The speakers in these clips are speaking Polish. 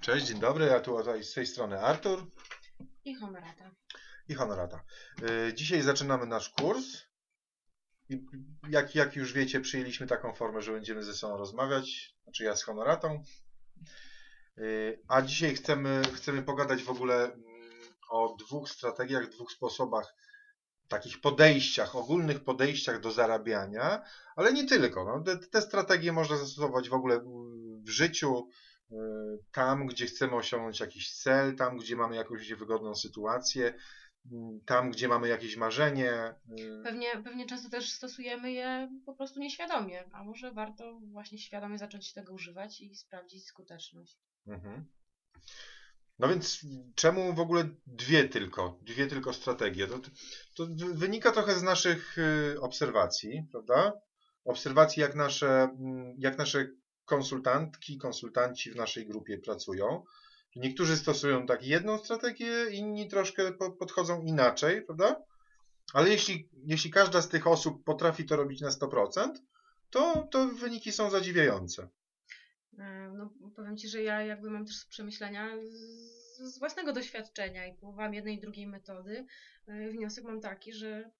Cześć, dzień dobry. Ja tu z tej strony Artur I honorata. i Honorata. Y, Dzisiaj zaczynamy nasz kurs. Jak, jak już wiecie, przyjęliśmy taką formę, że będziemy ze sobą rozmawiać. Znaczy ja z Honoratą. Y, A dzisiaj chcemy, chcemy pogadać w ogóle mm, o dwóch strategiach, dwóch sposobach, takich podejściach, ogólnych podejściach do zarabiania, ale nie tylko. No, te, te strategie można zastosować w ogóle w życiu, tam, gdzie chcemy osiągnąć jakiś cel, tam, gdzie mamy jakąś wygodną sytuację, y, tam, gdzie mamy jakieś marzenie. y, Pewnie, pewnie często też stosujemy je po prostu nieświadomie, a może warto właśnie świadomie zacząć tego używać i sprawdzić skuteczność. Mhm. No więc czemu w ogóle dwie tylko, dwie tylko strategie? To, to wynika trochę z naszych y, obserwacji, prawda? Obserwacji, jak nasze, mm, jak nasze konsultantki, konsultanci w naszej grupie pracują. Niektórzy stosują tak jedną strategię, inni troszkę po- podchodzą inaczej, prawda? Ale jeśli, jeśli każda z tych osób potrafi to robić na 100%, to, to wyniki są zadziwiające. E, No, powiem Ci, że ja jakby mam też przemyślenia z, z własnego doświadczenia i próbowałam jednej i drugiej metody. E, Wniosek mam taki, że,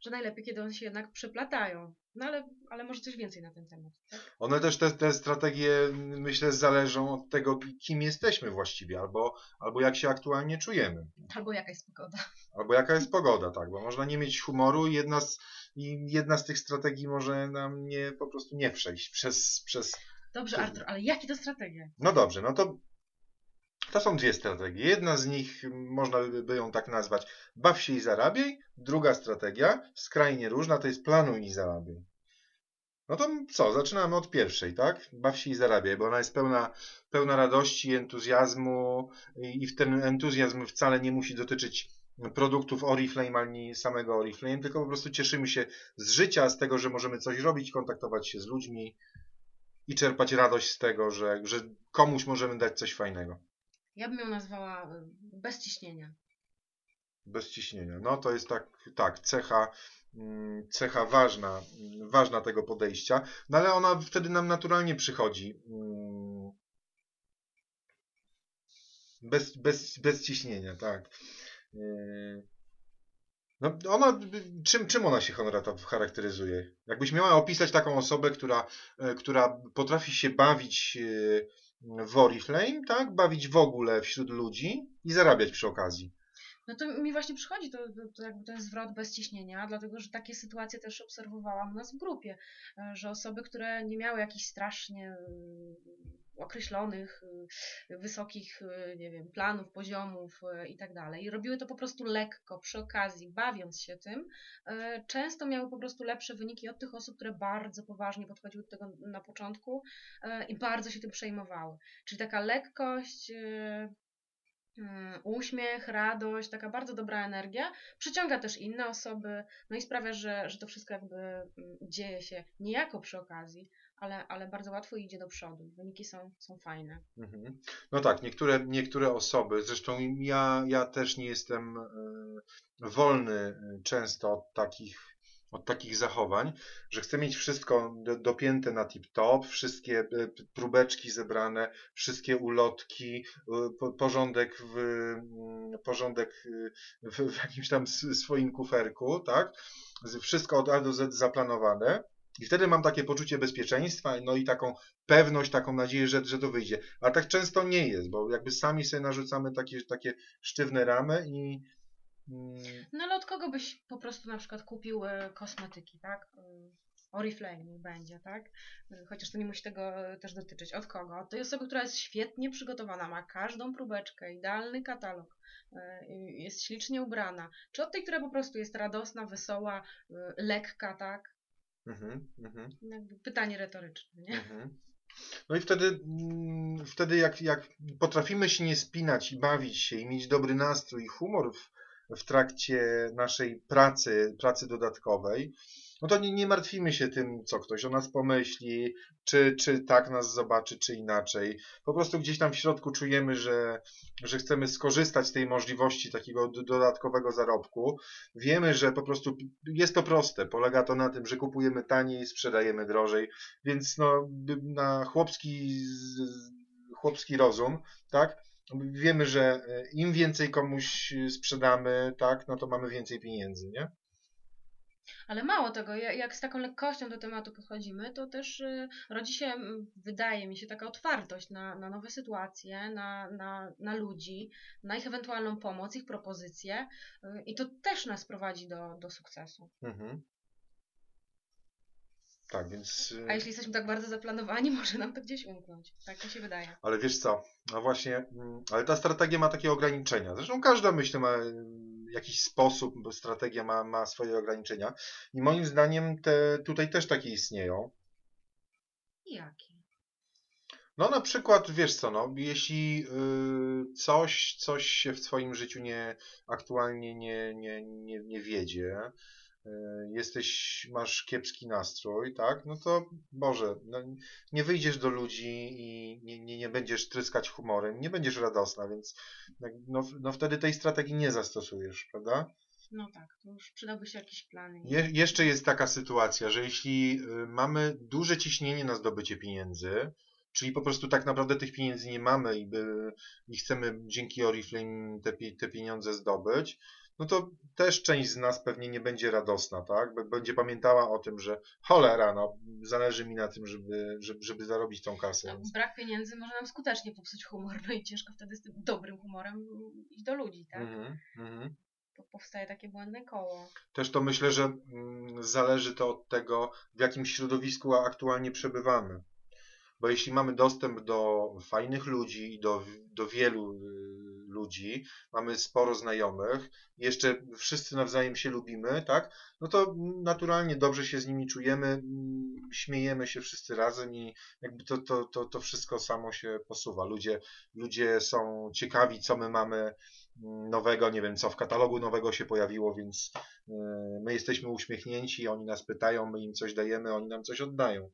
że najlepiej, kiedy one się jednak przeplatają. No ale, ale może coś więcej na ten temat. Tak? One też, te, te strategie, myślę, zależą od tego, kim jesteśmy właściwie, albo, albo jak się aktualnie czujemy, Albo jaka jest pogoda. albo jaka jest pogoda, tak, bo można nie mieć humoru i jedna z, i jedna z tych strategii może nam nie, po prostu nie przejść przez, przez... Dobrze, To- Artur, ale jakie to strategie? No dobrze, no to to są dwie strategie. Jedna z nich, można by by ją tak nazwać, baw się i zarabiaj. Druga strategia, skrajnie różna, to jest planuj i zarabiaj. No to co, zaczynamy od pierwszej, tak? Baw się i zarabiaj, bo ona jest pełna, pełna radości, entuzjazmu i i w ten entuzjazm wcale nie musi dotyczyć produktów Oriflame ani samego Oriflame, tylko po prostu cieszymy się z życia, z tego, że możemy coś robić, kontaktować się z ludźmi i czerpać radość z tego, że, że komuś możemy dać coś fajnego. Ja bym ją nazwała e, bez ciśnienia. Bez ciśnienia. No to jest tak, tak, cecha, cecha ważna, mm, ważna tego podejścia, no ale ona wtedy nam naturalnie przychodzi. mm, Bez, bez, bez ciśnienia, tak. Yy, No ona, czym, czym ona się Honorata charakteryzuje? Jakbyś miała opisać taką osobę, która, e, która potrafi się bawić e, w Oriflame, tak? Bawić w ogóle wśród ludzi i zarabiać przy okazji. No to mi właśnie przychodzi to, to, jakby ten zwrot bez ciśnienia, dlatego że takie sytuacje też obserwowałam u nas w grupie, e, że osoby, które nie miały jakichś strasznie y, określonych, y, wysokich, y, nie wiem, planów, poziomów i tak dalej, i robiły to po prostu lekko, przy okazji, bawiąc się tym, e, często miały po prostu lepsze wyniki od tych osób, które bardzo poważnie podchodziły do tego na początku e, i bardzo się tym przejmowały. Czyli taka lekkość, Mm, uśmiech, radość, taka bardzo dobra energia, przyciąga też inne osoby, no i sprawia, że, że to wszystko jakby mm, dzieje się niejako przy okazji, ale, ale bardzo łatwo idzie do przodu. Wyniki są, są fajne. Mhm. No tak, niektóre, niektóre osoby, zresztą ja, ja też nie jestem e, wolny e, często od takich, od takich zachowań, że chcę mieć wszystko do, dopięte na tip-top, wszystkie e, próbeczki zebrane, wszystkie ulotki, e, po- porządek w, mm, porządek e, w, jakimś tam swoim kuferku, tak? Wszystko od A do Z zaplanowane. I wtedy mam takie poczucie bezpieczeństwa, no i taką pewność, taką nadzieję, że, że to wyjdzie. A tak często nie jest, bo jakby sami sobie narzucamy takie, takie sztywne ramy i No ale od kogo byś po prostu na przykład kupił e, kosmetyki, tak? E, Oriflame niech będzie, tak? E, Chociaż to nie musi tego też dotyczyć. Od kogo? Od tej osoby, która jest świetnie przygotowana, ma każdą próbeczkę, idealny katalog, jest ślicznie ubrana. Czy od tej, która po prostu jest radosna, wesoła, lekka, tak? mhm, mhm, Jakby pytanie retoryczne, nie? mhm. No i wtedy, mm, wtedy jak, jak potrafimy się nie spinać i bawić się i mieć dobry nastrój i humor w, w trakcie naszej pracy, pracy dodatkowej, no to nie, nie martwimy się tym, co ktoś o nas pomyśli, czy, czy tak nas zobaczy, czy inaczej. Po prostu gdzieś tam w środku czujemy, że, że chcemy skorzystać z tej możliwości takiego do- dodatkowego zarobku. Wiemy, że po prostu jest to proste. Polega to na tym, że kupujemy taniej, sprzedajemy drożej, więc no, na chłopski, chłopski rozum, tak? Wiemy, że e, im więcej komuś sprzedamy, tak, no to mamy więcej pieniędzy, nie? Ale mało tego, jak z taką lekkością do tematu podchodzimy, to też y, rodzi się, wydaje mi się, taka otwartość na, na nowe sytuacje, na, na, na ludzi, na ich ewentualną pomoc, ich propozycje i to też nas prowadzi do, do sukcesu. Mhm. Tak, więc. A jeśli jesteśmy tak bardzo zaplanowani, może nam to gdzieś umknąć. Tak mi się wydaje. Ale wiesz co? No właśnie, mm, ale ta strategia ma takie ograniczenia. Zresztą każda, myślę, ma jakiś sposób, bo strategia ma, ma swoje ograniczenia. I moim zdaniem te tutaj też takie istnieją. Jakie? No na przykład, wiesz co, no, jeśli y, coś, coś się w twoim życiu nie, aktualnie nie, nie, nie, nie wiedzie, y, jesteś, masz kiepski nastrój, tak, no to Boże, no, nie wyjdziesz do ludzi i nie, nie, nie będziesz tryskać humorem, nie będziesz radosna, więc no, no wtedy tej strategii nie zastosujesz, prawda? No tak, to już przydałby się jakiś plan. Je, jeszcze jest taka sytuacja, że jeśli y, mamy duże ciśnienie na zdobycie pieniędzy, Czyli po prostu tak naprawdę tych pieniędzy nie mamy i, by, i chcemy dzięki Oriflame te, te pieniądze zdobyć, no to też część z nas pewnie nie będzie radosna, tak? Będzie pamiętała o tym, że cholera, no, zależy mi na tym, żeby, żeby, żeby zarobić tą kasę. No, brak pieniędzy może nam skutecznie popsuć humor, no i ciężko wtedy z tym dobrym humorem iść do ludzi, tak? Mm -hmm. Powstaje takie błędne koło. Też to myślę, że mm, zależy to od tego, w jakim środowisku aktualnie przebywamy bo jeśli mamy dostęp do fajnych ludzi i do, do wielu y, ludzi, mamy sporo znajomych, jeszcze wszyscy nawzajem się lubimy, tak? No to naturalnie dobrze się z nimi czujemy, śmiejemy się wszyscy razem i jakby to, to, to, to wszystko samo się posuwa. Ludzie, ludzie są ciekawi, co my mamy mm, nowego, nie wiem, co w katalogu nowego się pojawiło, więc y, my jesteśmy uśmiechnięci, oni nas pytają, my im coś dajemy, oni nam coś oddają.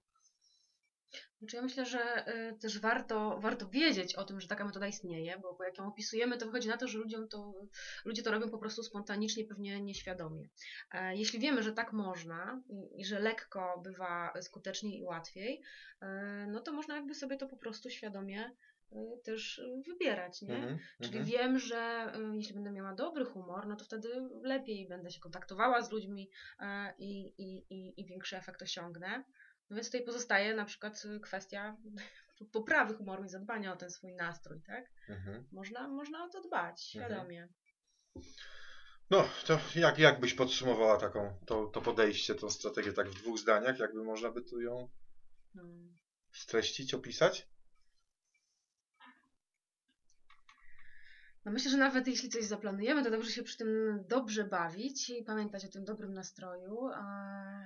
Znaczy ja myślę, że y, też warto, warto wiedzieć o tym, że taka metoda istnieje, bo, bo jak ją opisujemy, to wychodzi na to, że ludziom to, ludzie to robią po prostu spontanicznie, pewnie nieświadomie. E, jeśli wiemy, że tak można i, i że lekko bywa skuteczniej i łatwiej, e, no to można jakby sobie to po prostu świadomie e, też wybierać, nie? Mm -hmm, Czyli mm -hmm. wiem, że jeśli będę miała dobry humor, no to wtedy lepiej będę się kontaktowała z ludźmi i, i, i, i większy efekt osiągnę. No więc tutaj pozostaje na przykład y, kwestia poprawy humoru i zadbania o ten swój nastrój, tak? Mhm. Można, można o to dbać mhm. świadomie. No, to jak, jak byś podsumowała taką, to, to podejście, tą strategię tak w dwóch zdaniach? Jakby można by tu ją hmm. streścić, opisać? No myślę, że nawet jeśli coś zaplanujemy, to dobrze się przy tym dobrze bawić i pamiętać o tym dobrym nastroju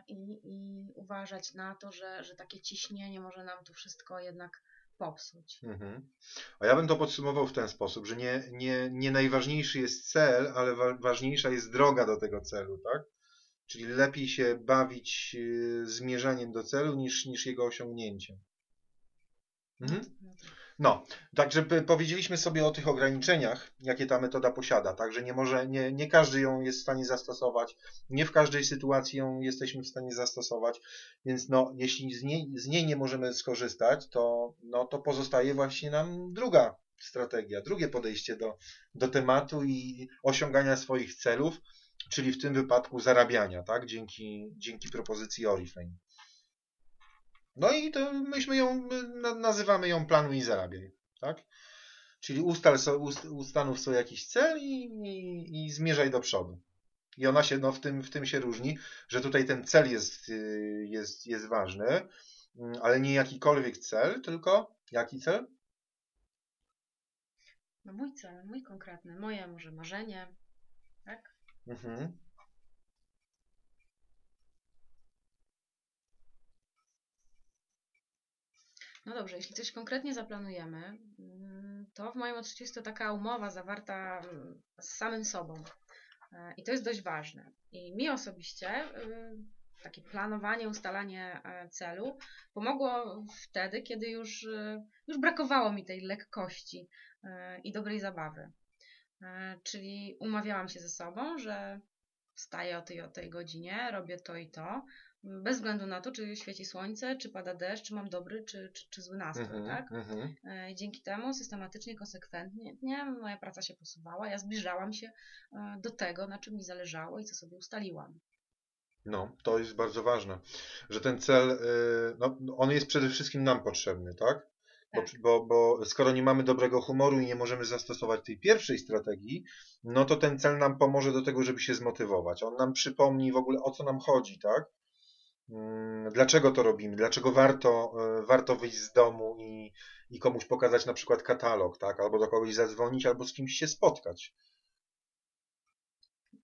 i, i uważać na to, że, że takie ciśnienie może nam to wszystko jednak popsuć. Mhm. A ja bym to podsumował w ten sposób, że nie, nie, nie najważniejszy jest cel, ale wa ważniejsza jest droga do tego celu, tak? Czyli lepiej się bawić y, zmierzaniem do celu niż, niż jego osiągnięciem. Mhm. No, no tak. No, także powiedzieliśmy sobie o tych ograniczeniach, jakie ta metoda posiada, także nie może, nie, nie każdy ją jest w stanie zastosować, nie w każdej sytuacji ją jesteśmy w stanie zastosować, więc no, jeśli z niej, z niej nie możemy skorzystać, to, no, to pozostaje właśnie nam druga strategia, drugie podejście do, do tematu i osiągania swoich celów, czyli w tym wypadku zarabiania, tak, dzięki, dzięki propozycji Oriflame. No i to myśmy ją, nazywamy ją planuj i zarabiaj, tak? Czyli ustal so, ust, ustanów sobie jakiś cel i, i, i zmierzaj do przodu. I ona się, no w tym, w tym się różni, że tutaj ten cel jest, y, jest, jest ważny, mm, ale nie jakikolwiek cel, tylko jaki cel? No mój cel, mój konkretny, moje może marzenie, tak? Mhm. No dobrze, jeśli coś konkretnie zaplanujemy, mm, to w moim odczuciu jest to taka umowa zawarta mm, z samym sobą. E, I to jest dość ważne. I mi osobiście y, takie planowanie, ustalanie e, celu pomogło wtedy, kiedy już, y, już brakowało mi tej lekkości e, i dobrej zabawy. Czyli umawiałam się ze sobą, że wstaję o tej, o tej godzinie, robię to i to, Bez względu na to, czy świeci słońce, czy pada deszcz, czy mam dobry, czy, czy, czy zły nastrój, Mhm, tak? mhm. E, Dzięki temu systematycznie, konsekwentnie nie, moja praca się posuwała, ja zbliżałam się e, do tego, na czym mi zależało i co sobie ustaliłam. No, to jest bardzo ważne, że ten cel, y, no, on jest przede wszystkim nam potrzebny, tak? Bo, Tak. bo, bo skoro nie mamy dobrego humoru i nie możemy zastosować tej pierwszej strategii, no to ten cel nam pomoże do tego, żeby się zmotywować. On nam przypomni w ogóle o co nam chodzi, tak? Mm, Dlaczego to robimy? Dlaczego warto, y, warto wyjść z domu i, i komuś pokazać na przykład katalog, tak? Albo do kogoś zadzwonić, albo z kimś się spotkać.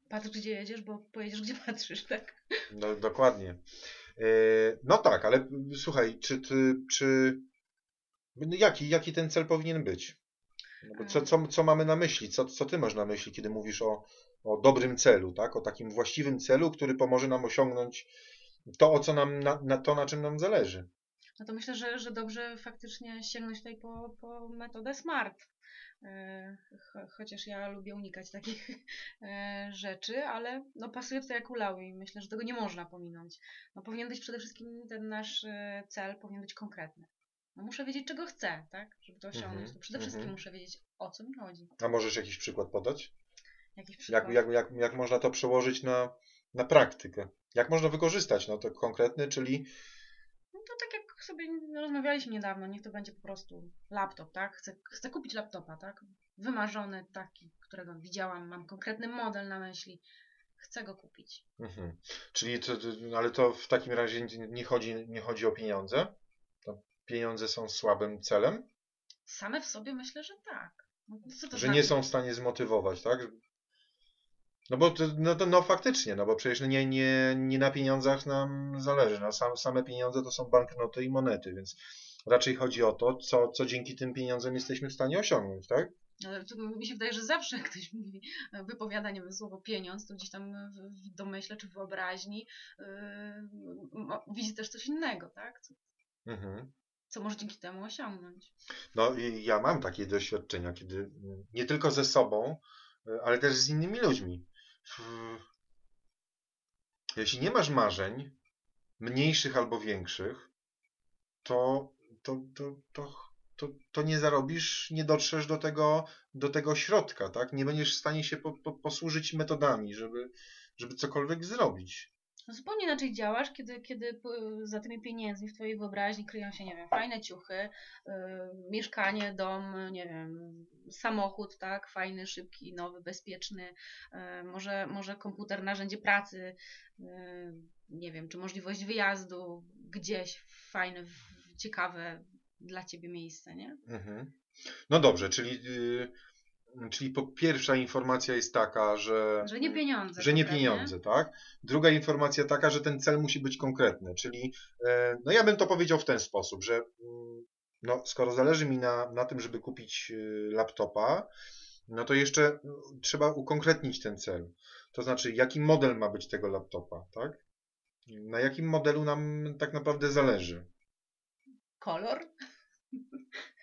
Patrz, gdzie jedziesz, bo pojedziesz, gdzie patrzysz, tak? No, dokładnie. E, No tak, ale słuchaj, czy ty, czy no jaki, jaki ten cel powinien być? No co, co, co mamy na myśli? Co, co ty masz na myśli, kiedy mówisz o, o dobrym celu, tak? O takim właściwym celu, który pomoże nam osiągnąć to, o co nam, na, na to, na czym nam zależy. No to myślę, że, że dobrze faktycznie sięgnąć tutaj po, po metodę SMART. E, cho- Chociaż ja lubię unikać takich e, rzeczy, ale no pasuje tutaj jak u Lau i myślę, że tego nie można pominąć. No powinien być przede wszystkim ten nasz e, cel powinien być konkretny. No muszę wiedzieć, czego chcę, tak? Żeby to osiągnąć. Mhm, To przede wszystkim mhm. muszę wiedzieć, o co mi chodzi. A możesz jakiś przykład podać? Jakiś przykład. Jak, jak, jak, jak można to przełożyć na, na praktykę? Jak można wykorzystać no, to konkretny, czyli No to tak jak sobie rozmawialiśmy niedawno, niech to będzie po prostu laptop, tak? Chcę, chcę kupić laptopa, tak? Wymarzony taki, którego widziałam, mam konkretny model na myśli. Chcę go kupić. Mhm. Czyli to, to, ale to w takim razie nie- chodzi, nie chodzi o pieniądze? To pieniądze są słabym celem? Same w sobie myślę, że tak. No, Że znaczy? nie są w stanie zmotywować, tak? No bo no, no faktycznie, no bo przecież nie, nie, nie na pieniądzach nam zależy. No, sam, same pieniądze to są banknoty i monety, więc raczej chodzi o to, co, co dzięki tym pieniądzom jesteśmy w stanie osiągnąć, tak? Ale to mi się wydaje, że zawsze jak ktoś mówi, wypowiada nie wiem, słowo pieniądz, to gdzieś tam w, domyśle czy w wyobraźni yy, widzi też coś innego, tak? Co, Mhm. co może dzięki temu osiągnąć. No i ja mam takie doświadczenia, kiedy nie tylko ze sobą, y, ale też z innymi ludźmi. W- Jeśli nie masz marzeń, mniejszych albo większych, to, to, to, to, to, to nie zarobisz, nie dotrzesz do tego, do tego środka, tak? Nie będziesz w stanie się po, po, posłużyć metodami, żeby, żeby cokolwiek zrobić. No zupełnie inaczej działasz, kiedy, kiedy p- za tymi pieniędzmi w twojej wyobraźni kryją się, nie wiem, fajne ciuchy, yy, mieszkanie, dom, nie wiem, samochód, tak, fajny, szybki, nowy, bezpieczny, yy, może, może komputer, narzędzie pracy, yy, nie wiem, czy możliwość wyjazdu gdzieś, fajne, ciekawe dla ciebie miejsce, nie? Mhm. No dobrze, czyli, y, czyli po pierwsza informacja jest taka, że, Że nie pieniądze. że nie pieniądze, tak? Druga informacja taka, że ten cel musi być konkretny, czyli e, no ja bym to powiedział w ten sposób, że mm, no, skoro zależy mi na, na tym, żeby kupić y, laptopa, no to jeszcze y, trzeba ukonkretnić ten cel. To znaczy, jaki model ma być tego laptopa, tak? Na jakim modelu nam tak naprawdę zależy? Kolor?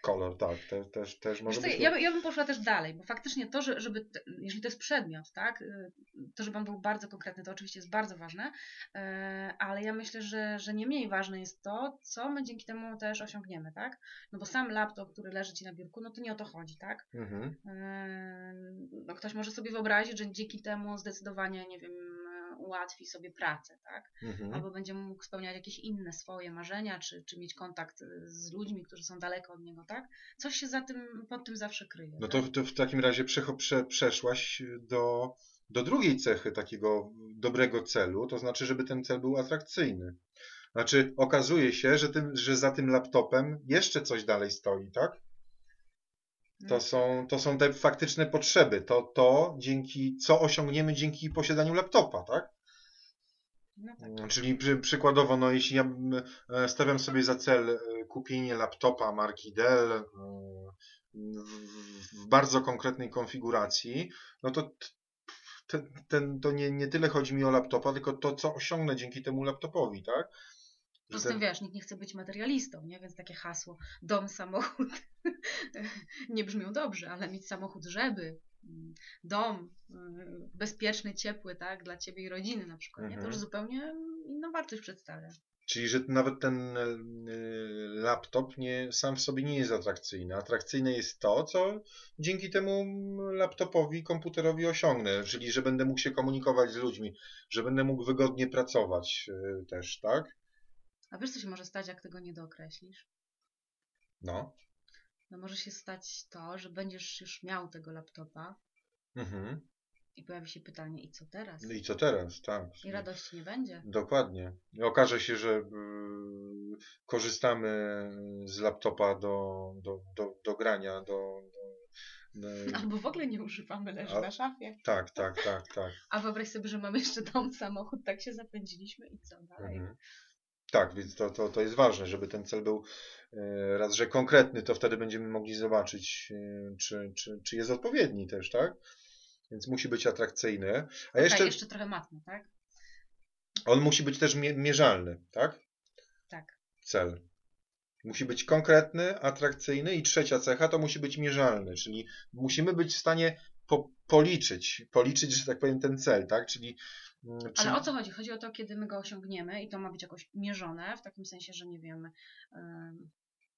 Kolor, tak, te, też, też może Wiesz być. ja, by- ja bym poszła też dalej, bo faktycznie to, że, żeby, jeżeli to jest przedmiot, tak, y, to żeby on był bardzo konkretny, to oczywiście jest bardzo ważne, e, ale ja myślę, że, że nie mniej ważne jest to, co my dzięki temu też osiągniemy, tak? No bo sam laptop, który leży Ci na biurku, no to nie o to chodzi, tak? Mhm. E, No ktoś może sobie wyobrazić, że dzięki temu zdecydowanie, nie wiem, ułatwi sobie pracę, tak? Mhm. albo będzie mógł spełniać jakieś inne swoje marzenia, czy, czy mieć kontakt y, z ludźmi, którzy są daleko od niego, tak? Coś się za tym, pod tym zawsze kryje. No tak? to, to w takim razie prze, przeszłaś do, do drugiej cechy takiego dobrego celu, to znaczy, żeby ten cel był atrakcyjny. Znaczy, okazuje się, że, tym, że za tym laptopem jeszcze coś dalej stoi, tak? To No. są, to są te faktyczne potrzeby. To, to dzięki, co osiągniemy dzięki posiadaniu laptopa, tak? No tak. Czyli przy, przykładowo, no jeśli ja e, stawiam sobie za cel e, kupienie laptopa marki Dell e, w, w- bardzo konkretnej konfiguracji, no to ten, ten, to nie, nie tyle chodzi mi o laptopa, tylko to, co osiągnę dzięki temu laptopowi, tak? Poza tym ten- wiesz, nikt nie chce być materialistą, nie? Więc takie hasło dom, samochód nie brzmią dobrze, ale mieć samochód, żeby mm, dom y, bezpieczny, ciepły, tak? Dla ciebie i rodziny na przykład, nie? To Mhm. już zupełnie inną wartość przedstawia. Czyli, że nawet ten e, laptop nie, sam w sobie nie jest atrakcyjny. Atrakcyjne jest to, co dzięki temu laptopowi, komputerowi osiągnę, czyli że będę mógł się komunikować z ludźmi, że będę mógł wygodnie pracować e, też, tak? A wiesz, co się może stać, jak tego nie dookreślisz? No. No może się stać to, że będziesz już miał tego laptopa Mhm. i pojawi się pytanie, i co teraz? No I co teraz, tak. I radości nie będzie. Dokładnie. I okaże się, że y, korzystamy z laptopa do, do, do, do grania, do, do, do... Albo w ogóle nie używamy, leży A- na szafie. Tak, tak, tak, tak. A wyobraź sobie, że mamy jeszcze dom, samochód, tak się zapędziliśmy i co dalej? Mhm. Tak, więc to, to, to jest ważne, żeby ten cel był e, raz, że konkretny, to wtedy będziemy mogli zobaczyć, e, czy, czy, czy jest odpowiedni też, tak? Więc musi być atrakcyjny. A Jeszcze... jeszcze jeszcze trochę matmy, tak? on musi być też mie- mierzalny, tak? Tak. Cel. Musi być konkretny, atrakcyjny i trzecia cecha to musi być mierzalny, czyli musimy być w stanie po, policzyć, policzyć, że tak powiem, ten cel, tak? Czyli, mm, Ale czyli o co chodzi? Chodzi o to, kiedy my go osiągniemy i to ma być jakoś mierzone, w takim sensie, że nie wiem, em,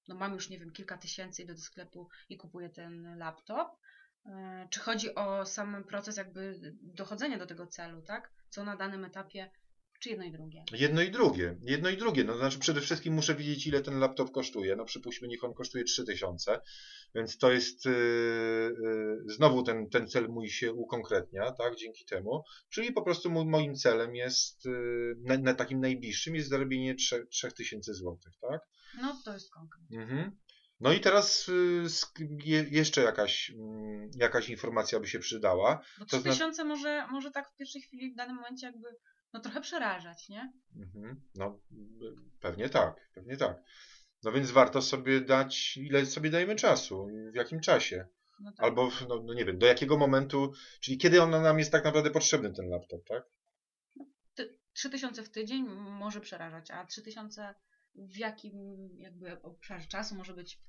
no mam już, nie wiem, kilka tysięcy, idę do sklepu i kupuję ten laptop. E, Czy chodzi o sam proces jakby dochodzenia do tego celu, tak? Co na danym etapie, czy jedno i drugie? Jedno i drugie. Jedno i drugie. No, to znaczy przede wszystkim muszę wiedzieć, ile ten laptop kosztuje. No przypuśćmy, niech on kosztuje 3000, więc to jest yy, yy, znowu ten, ten cel mój się ukonkretnia, tak, dzięki temu. Czyli po prostu mój, moim celem jest, yy, na, na takim najbliższym jest zarobienie 3, 3000 złotych, tak? No to jest konkret. Mhm. No i teraz je, jeszcze jakaś, mm, jakaś informacja by się przydała. Bo To 3000 zna- może, może tak w pierwszej chwili, w danym momencie jakby, no trochę przerażać, nie? Mhm. No, pewnie tak, pewnie tak. No więc warto sobie dać, ile sobie dajemy czasu, w jakim czasie. No tak. Albo, no, no nie wiem, do jakiego momentu, czyli kiedy on nam jest tak naprawdę potrzebny, ten laptop, tak? 3000 w tydzień może przerażać, a 3000 w jakim jakby obszarze czasu może być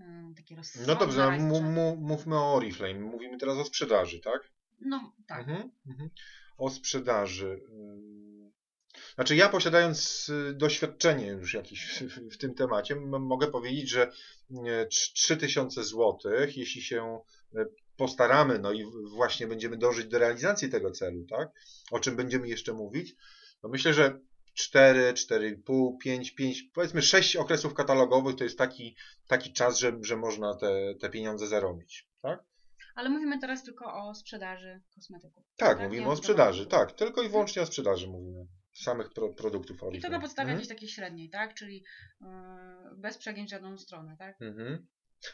mm, takie rozsądne? No dobrze, mu, mówmy o Oriflame, mówimy teraz o sprzedaży, tak? No tak. Mhm, mhm. O sprzedaży. Znaczy ja posiadając y, doświadczenie już jakieś w, tym temacie, mogę powiedzieć, że nie, trz- 3000 zł, jeśli się y, postaramy, no i właśnie będziemy dążyć do realizacji tego celu, tak? O czym będziemy jeszcze mówić, to myślę, że 4, 4,5, 5, 5, powiedzmy 6 okresów katalogowych to jest taki, taki czas, że, że można te, te pieniądze zarobić, tak? Ale mówimy teraz tylko o sprzedaży kosmetyków. Tak, Tak, mówimy o sprzedaży, tak, tylko i wyłącznie o sprzedaży mówimy. Samych pro, produktów I to Oriflame. na podstawie Mhm. jakiejś takiej średniej, tak? Czyli yy, bez przegięć w żadną stronę, tak? Mhm.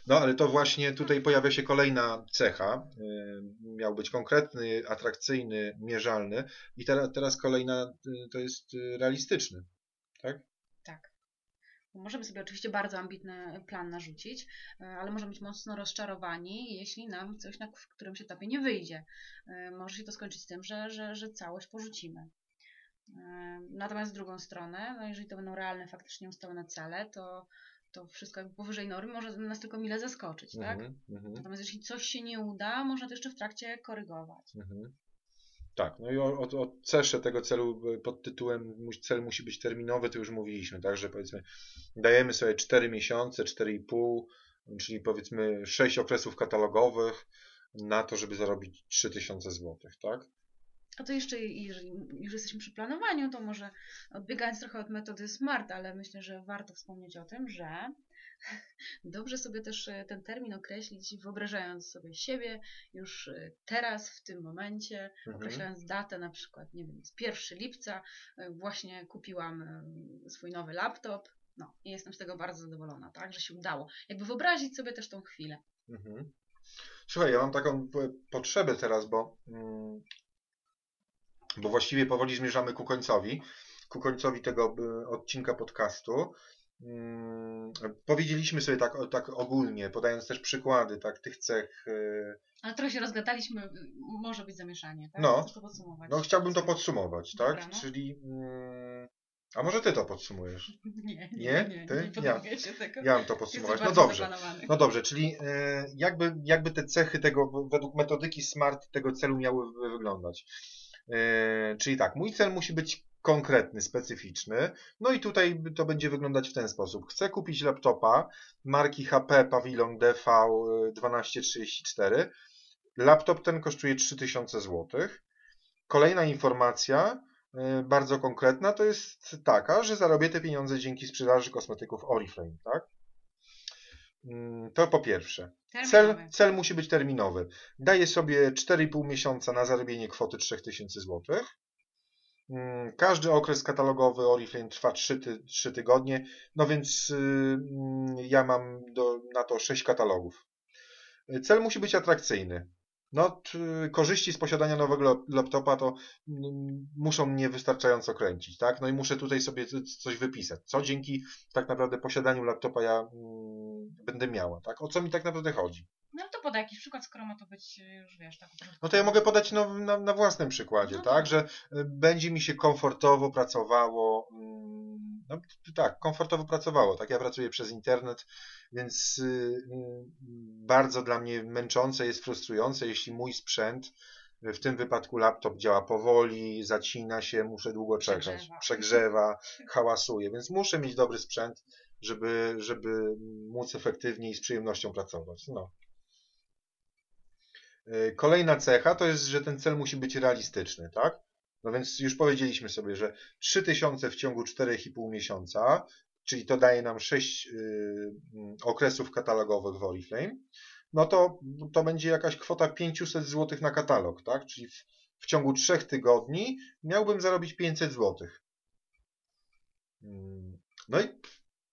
No ale to właśnie tutaj pojawia się kolejna cecha. Yy, Miał być konkretny, atrakcyjny, mierzalny i teraz, teraz kolejna yy, to jest yy, realistyczny. Tak. Możemy sobie oczywiście bardzo ambitny plan narzucić, e, ale możemy być mocno rozczarowani, jeśli nam coś na w którymś etapie nie wyjdzie. E, Może się to skończyć z tym, że, że, że całość porzucimy. E, Natomiast z drugą stronę, no jeżeli to będą realne, faktycznie ustalone cele, to, to wszystko jakby powyżej normy może nas tylko mile zaskoczyć, tak? Mhm, mhm, Natomiast jeśli coś się nie uda, można to jeszcze w trakcie korygować. mhm. Tak, no i o, o, o cesze tego celu yy, pod tytułem cel musi być terminowy, to już mówiliśmy, tak, że powiedzmy dajemy sobie 4 miesiące, 4,5, czyli powiedzmy 6 okresów katalogowych na to, żeby zarobić 3000 zł, tak? A to jeszcze, jeżeli już jesteśmy przy planowaniu, to może odbiegając trochę od metody SMART, ale myślę, że warto wspomnieć o tym, że dobrze sobie też e, ten termin określić, wyobrażając sobie siebie już e, teraz, w tym momencie, Mhm. określając datę, na przykład, nie wiem, jest 1 lipca, e, właśnie kupiłam swój nowy laptop, no i jestem z tego bardzo zadowolona, tak, że się udało. Jakby wyobrazić sobie też tą chwilę. Mhm. Słuchaj, ja mam taką potrzebę teraz, bo, mm, bo właściwie powoli zmierzamy ku końcowi, ku końcowi tego odcinka podcastu. Mm, Powiedzieliśmy sobie tak, tak ogólnie, podając też przykłady tak, tych cech. y, Ale trochę się rozgadaliśmy, może być zamieszanie, tak? No. To podsumować? No, chciałbym to podsumować, tak? Dobra, no. Czyli. mm, A może ty to podsumujesz? Nie, nie, Nie? nie, nie, Ty? nie mi się tego. Ja mam to podsumować. No dobrze. No dobrze, czyli e, jakby, jakby te cechy tego, według metodyki SMART tego celu miały wy- wyglądać. E, czyli tak, mój cel musi być konkretny, specyficzny. No i tutaj to będzie wyglądać w ten sposób. Chcę kupić laptopa marki HP Pavilion DV 1234. Laptop ten kosztuje 3000 zł. Kolejna informacja, y, bardzo konkretna, to jest taka, że zarobię te pieniądze dzięki sprzedaży kosmetyków Oriflame, tak? Mm, To po pierwsze. Cel, cel musi być terminowy. Daję sobie 4,5 miesiąca na zarobienie kwoty 3000 zł. Mm, Każdy okres katalogowy Oriflame trwa 3, ty, 3 tygodnie, no więc y, mm, ja mam do, na to 6 katalogów. Y, Cel musi być atrakcyjny. No, korzyści z posiadania nowego lap- laptopa to mm, muszą mnie wystarczająco kręcić, tak? No i muszę tutaj sobie coś wypisać. Co dzięki tak naprawdę posiadaniu laptopa ja będę miała, tak? O co mi tak naprawdę chodzi? No to podaj jakiś przykład, skoro ma to być y, już wiesz, tak No to ja mogę podać na, na, na własnym przykładzie, No tak? tak. Że y, będzie mi się komfortowo pracowało. mm, No tak, komfortowo pracowało. Tak, ja pracuję przez internet, więc y, y, bardzo dla mnie męczące jest frustrujące, jeśli mój sprzęt, w tym wypadku laptop, działa powoli, zacina się, muszę długo czekać, Przegrzewa. przegrzewa, hałasuje, więc muszę mieć dobry sprzęt, żeby, żeby móc efektywnie i z przyjemnością pracować. No. Y, Kolejna cecha to jest, że ten cel musi być realistyczny, tak? No więc już powiedzieliśmy sobie, że 3000 w ciągu 4,5 miesiąca, czyli to daje nam 6 y, mm, okresów katalogowych w Oriflame, no to, to będzie jakaś kwota 500 zł na katalog, tak? Czyli w, w ciągu 3 tygodni miałbym zarobić 500 zł. Mm, No i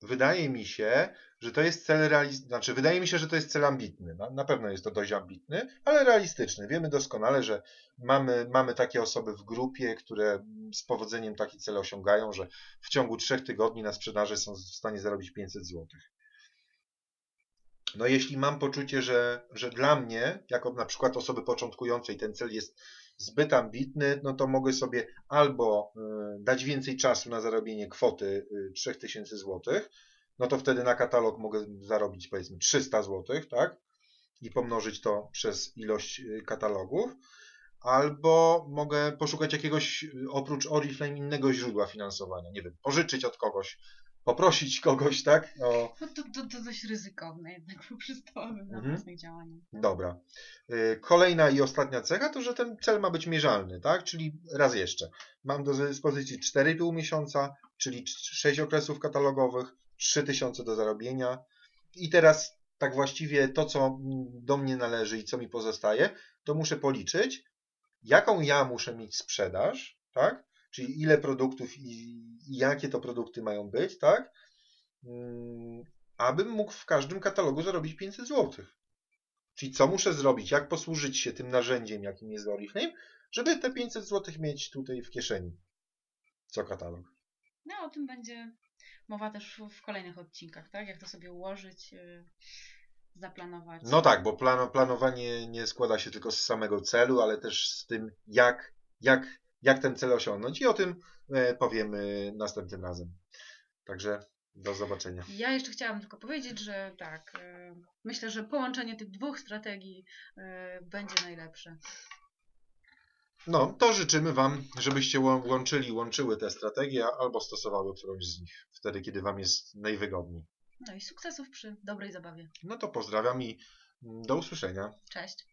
wydaje mi się, że to jest cel realistyczny, znaczy wydaje mi się, że to jest cel ambitny. Na, na pewno jest to dość ambitny, ale realistyczny. Wiemy doskonale, że mamy, mamy takie osoby w grupie, które z powodzeniem taki cel osiągają, że w ciągu trzech tygodni na sprzedaży są w stanie zarobić 500 zł. No jeśli mam poczucie, że, że dla mnie, jako na przykład osoby początkującej, ten cel jest zbyt ambitny, no to mogę sobie albo y, dać więcej czasu na zarobienie kwoty y, 3000 zł, no to wtedy na katalog mogę zarobić powiedzmy 300 zł, tak? I pomnożyć to przez ilość y, katalogów. Albo mogę poszukać jakiegoś y, oprócz Oriflame innego źródła finansowania. Nie wiem, pożyczyć od kogoś, poprosić kogoś, tak? O, No to, to, to dość ryzykowne jednak, bo przystałabym na Mhm. własnych działaniach. Dobra. Y, Kolejna i ostatnia cecha to, że ten cel ma być mierzalny, tak? Czyli raz jeszcze. Mam do dyspozycji 4,5 miesiąca, czyli 6 okresów katalogowych, 3000 do zarobienia. I teraz tak właściwie to, co do mnie należy i co mi pozostaje, to muszę policzyć, jaką ja muszę mieć sprzedaż, tak? Czyli ile produktów i, i jakie to produkty mają być, tak? Mm, Abym mógł w każdym katalogu zarobić 500 złotych. Czyli co muszę zrobić, jak posłużyć się tym narzędziem, jakim jest Oriflame, żeby te 500 zł mieć tutaj w kieszeni. Co katalog. No o tym będzie mowa też w, kolejnych odcinkach, tak? Jak to sobie ułożyć, y, zaplanować. No tak, bo plan, planowanie nie składa się tylko z samego celu, ale też z tym, jak, jak, jak ten cel osiągnąć. I o tym e, powiemy następnym razem. Także do zobaczenia. Ja jeszcze chciałam tylko powiedzieć, że tak, y, myślę, że połączenie tych dwóch strategii y, będzie najlepsze. No, to życzymy Wam, żebyście łą- łączyli, łączyły te strategie albo stosowały którąś z nich wtedy, kiedy Wam jest najwygodniej. No i sukcesów przy dobrej zabawie. No to pozdrawiam i do usłyszenia. Cześć.